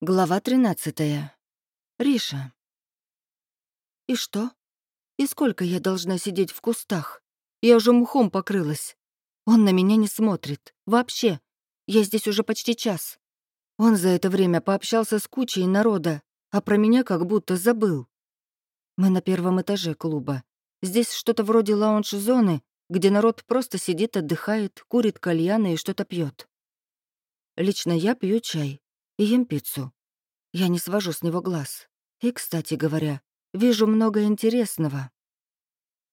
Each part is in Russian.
Глава 13. Риша. И что? И сколько я должна сидеть в кустах? Я уже мухом покрылась. Он на меня не смотрит. Вообще. Я здесь уже почти час. Он за это время пообщался с кучей народа, а про меня как будто забыл. Мы на первом этаже клуба. Здесь что-то вроде лаунж-зоны, где народ просто сидит, отдыхает, курит кальяны и что-то пьет. Лично я пью чай, и ем пиццу. Я не свожу с него глаз. И, кстати говоря, вижу много интересного.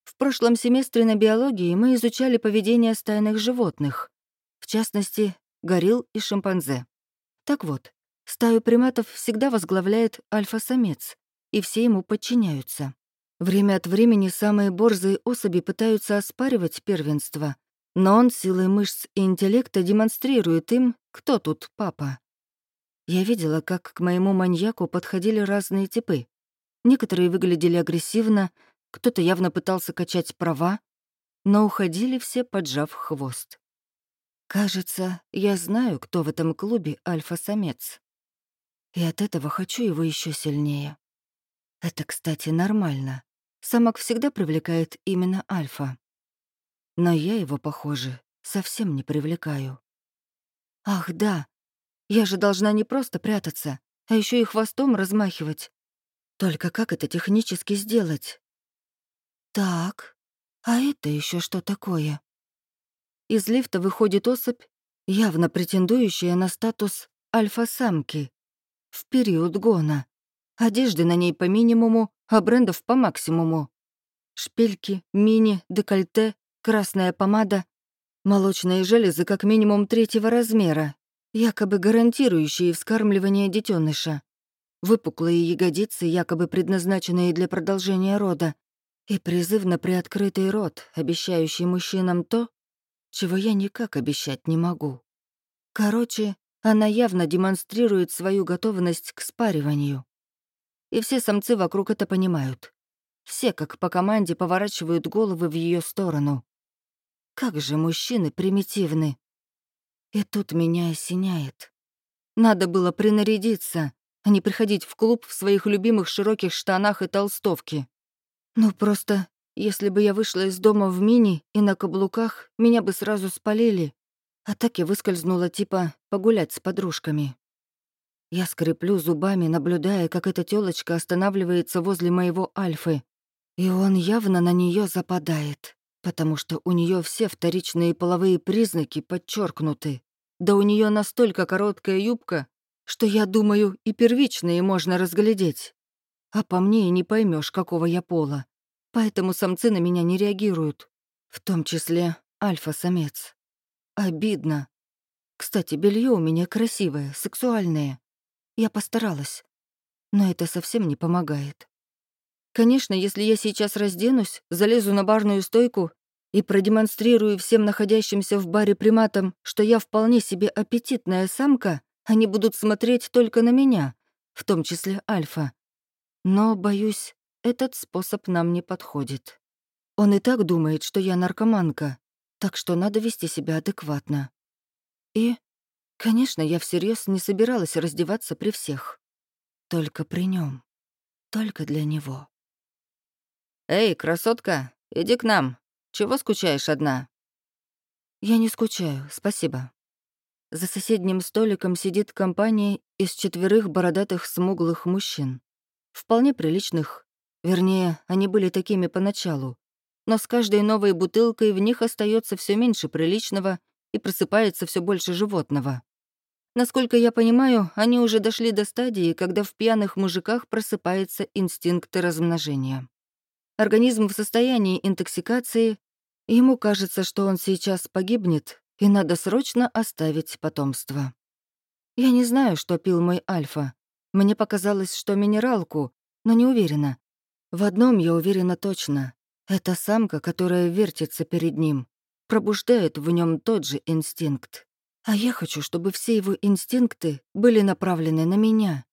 В прошлом семестре на биологии мы изучали поведение стайных животных, в частности, горилл и шимпанзе. Так вот, стаю приматов всегда возглавляет альфа-самец, и все ему подчиняются. Время от времени самые борзые особи пытаются оспаривать первенство, но он силой мышц и интеллекта демонстрирует им, кто тут папа. Я видела, как к моему маньяку подходили разные типы. Некоторые выглядели агрессивно, кто-то явно пытался качать права, но уходили все, поджав хвост. Кажется, я знаю, кто в этом клубе альфа-самец. И от этого хочу его еще сильнее. Это, кстати, нормально. Самок всегда привлекает именно альфа. Но я его, похоже, совсем не привлекаю. Ах, да, я же должна не просто прятаться, а еще и хвостом размахивать. Только как это технически сделать? Так, а это еще что такое? Из лифта выходит особь, явно претендующая на статус альфа-самки в период гона. Одежды на ней по минимуму, а брендов по максимуму. Шпильки, мини, декольте, красная помада, молочные железы как минимум третьего размера, якобы гарантирующие вскармливание детеныша, выпуклые ягодицы, якобы предназначенные для продолжения рода, и призывно приоткрытый рот, обещающий мужчинам то, чего я никак обещать не могу. Короче, она явно демонстрирует свою готовность к спариванию. И все самцы вокруг это понимают. Все, как по команде, поворачивают головы в ее сторону. Как же мужчины примитивны. И тут меня осеняет. Надо было принарядиться, а не приходить в клуб в своих любимых широких штанах и толстовке. Ну, просто, если бы я вышла из дома в мини и на каблуках, меня бы сразу спалили. А так я выскользнула типа погулять с подружками. Я скреплю зубами, наблюдая, как эта тёлочка останавливается возле моего Альфы. И он явно на нее западает потому что у нее все вторичные половые признаки подчеркнуты. Да у нее настолько короткая юбка, что, я думаю, и первичные можно разглядеть. А по мне и не поймешь, какого я пола. Поэтому самцы на меня не реагируют. В том числе альфа-самец. Обидно. Кстати, белье у меня красивое, сексуальное. Я постаралась. Но это совсем не помогает. Конечно, если я сейчас разденусь, залезу на барную стойку и продемонстрирую всем находящимся в баре приматам, что я вполне себе аппетитная самка, они будут смотреть только на меня, в том числе Альфа. Но, боюсь, этот способ нам не подходит. Он и так думает, что я наркоманка, так что надо вести себя адекватно. И, конечно, я всерьез не собиралась раздеваться при всех. Только при нем, Только для него. «Эй, красотка, иди к нам. Чего скучаешь одна?» «Я не скучаю, спасибо». За соседним столиком сидит компания из четверых бородатых смуглых мужчин. Вполне приличных. Вернее, они были такими поначалу. Но с каждой новой бутылкой в них остается все меньше приличного и просыпается все больше животного. Насколько я понимаю, они уже дошли до стадии, когда в пьяных мужиках просыпается инстинкт размножения. Организм в состоянии интоксикации, ему кажется, что он сейчас погибнет, и надо срочно оставить потомство. Я не знаю, что пил мой Альфа. Мне показалось, что минералку, но не уверена. В одном я уверена точно. Это самка, которая вертится перед ним, пробуждает в нем тот же инстинкт. А я хочу, чтобы все его инстинкты были направлены на меня.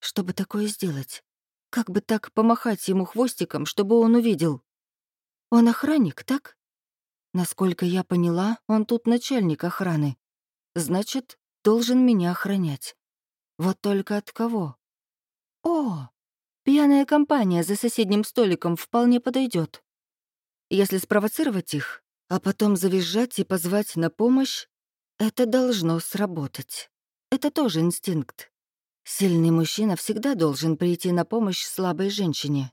Чтобы такое сделать, как бы так помахать ему хвостиком, чтобы он увидел? Он охранник, так? Насколько я поняла, он тут начальник охраны. Значит, должен меня охранять. Вот только от кого? О, пьяная компания за соседним столиком вполне подойдет. Если спровоцировать их, а потом завизжать и позвать на помощь, это должно сработать. Это тоже инстинкт. Сильный мужчина всегда должен прийти на помощь слабой женщине.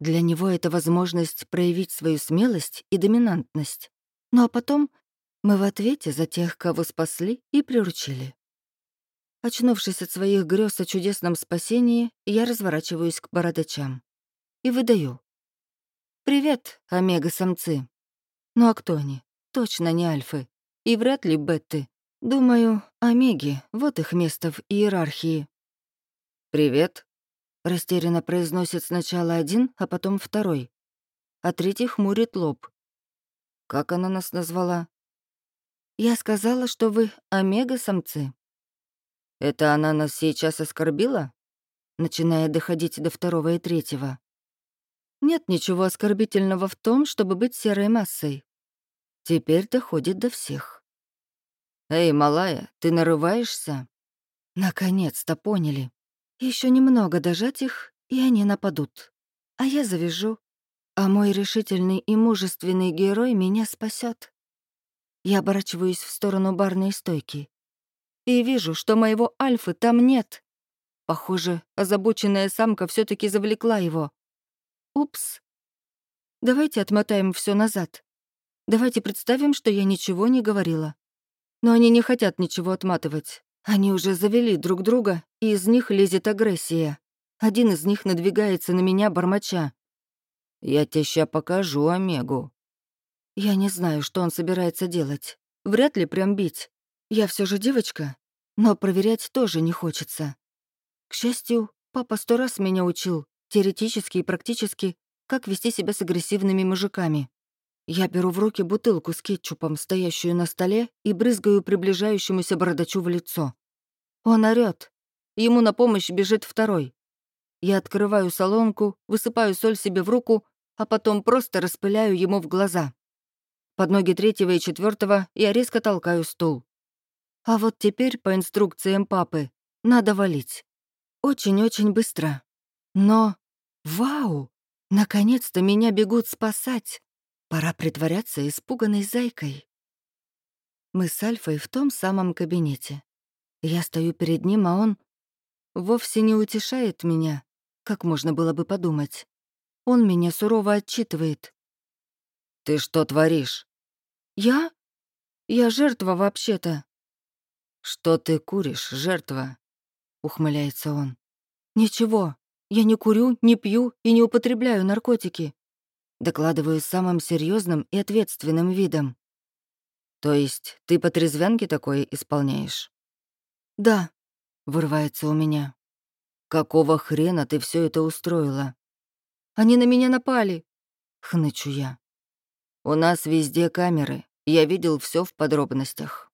Для него это возможность проявить свою смелость и доминантность. Ну а потом мы в ответе за тех, кого спасли и приручили. Очнувшись от своих грез о чудесном спасении, я разворачиваюсь к бородачам. И выдаю. «Привет, омега-самцы». Ну а кто они? Точно не альфы. И вряд ли бетты. Думаю, омеги — вот их место в иерархии. «Привет», — растерянно произносит сначала один, а потом второй. А третий хмурит лоб. «Как она нас назвала?» «Я сказала, что вы омега-самцы». «Это она нас сейчас оскорбила?» Начиная доходить до второго и третьего. Нет ничего оскорбительного в том, чтобы быть серой массой. Теперь доходит до всех. «Эй, малая, ты нарываешься?» Наконец-то поняли. Еще немного дожать их, и они нападут. А я завяжу. А мой решительный и мужественный герой меня спасет. Я оборачиваюсь в сторону барной стойки. И вижу, что моего Альфы там нет. Похоже, озабоченная самка все таки завлекла его. Упс. Давайте отмотаем все назад. Давайте представим, что я ничего не говорила. Но они не хотят ничего отматывать. Они уже завели друг друга, и из них лезет агрессия. Один из них надвигается на меня, бормоча. «Я тебе ща покажу Омегу». Я не знаю, что он собирается делать. Вряд ли прям бить. Я все же девочка, но проверять тоже не хочется. К счастью, папа сто раз меня учил, теоретически и практически, как вести себя с агрессивными мужиками. Я беру в руки бутылку с кетчупом, стоящую на столе, и брызгаю приближающемуся бородачу в лицо. Он орёт. Ему на помощь бежит второй. Я открываю солонку, высыпаю соль себе в руку, а потом просто распыляю ему в глаза. Под ноги третьего и четвертого я резко толкаю стул. А вот теперь, по инструкциям папы, надо валить. Очень-очень быстро. Но... Вау! Наконец-то меня бегут спасать. Пора притворяться испуганной зайкой. Мы с Альфой в том самом кабинете. Я стою перед ним, а он вовсе не утешает меня, как можно было бы подумать. Он меня сурово отчитывает. «Ты что творишь?» «Я? Я жертва вообще-то». «Что ты куришь, жертва?» — ухмыляется он. «Ничего, я не курю, не пью и не употребляю наркотики. Докладываю самым серьезным и ответственным видом. То есть ты по трезвянке такое исполняешь? Да, вырывается у меня. Какого хрена ты все это устроила? Они на меня напали, хнычу я. У нас везде камеры. Я видел все в подробностях.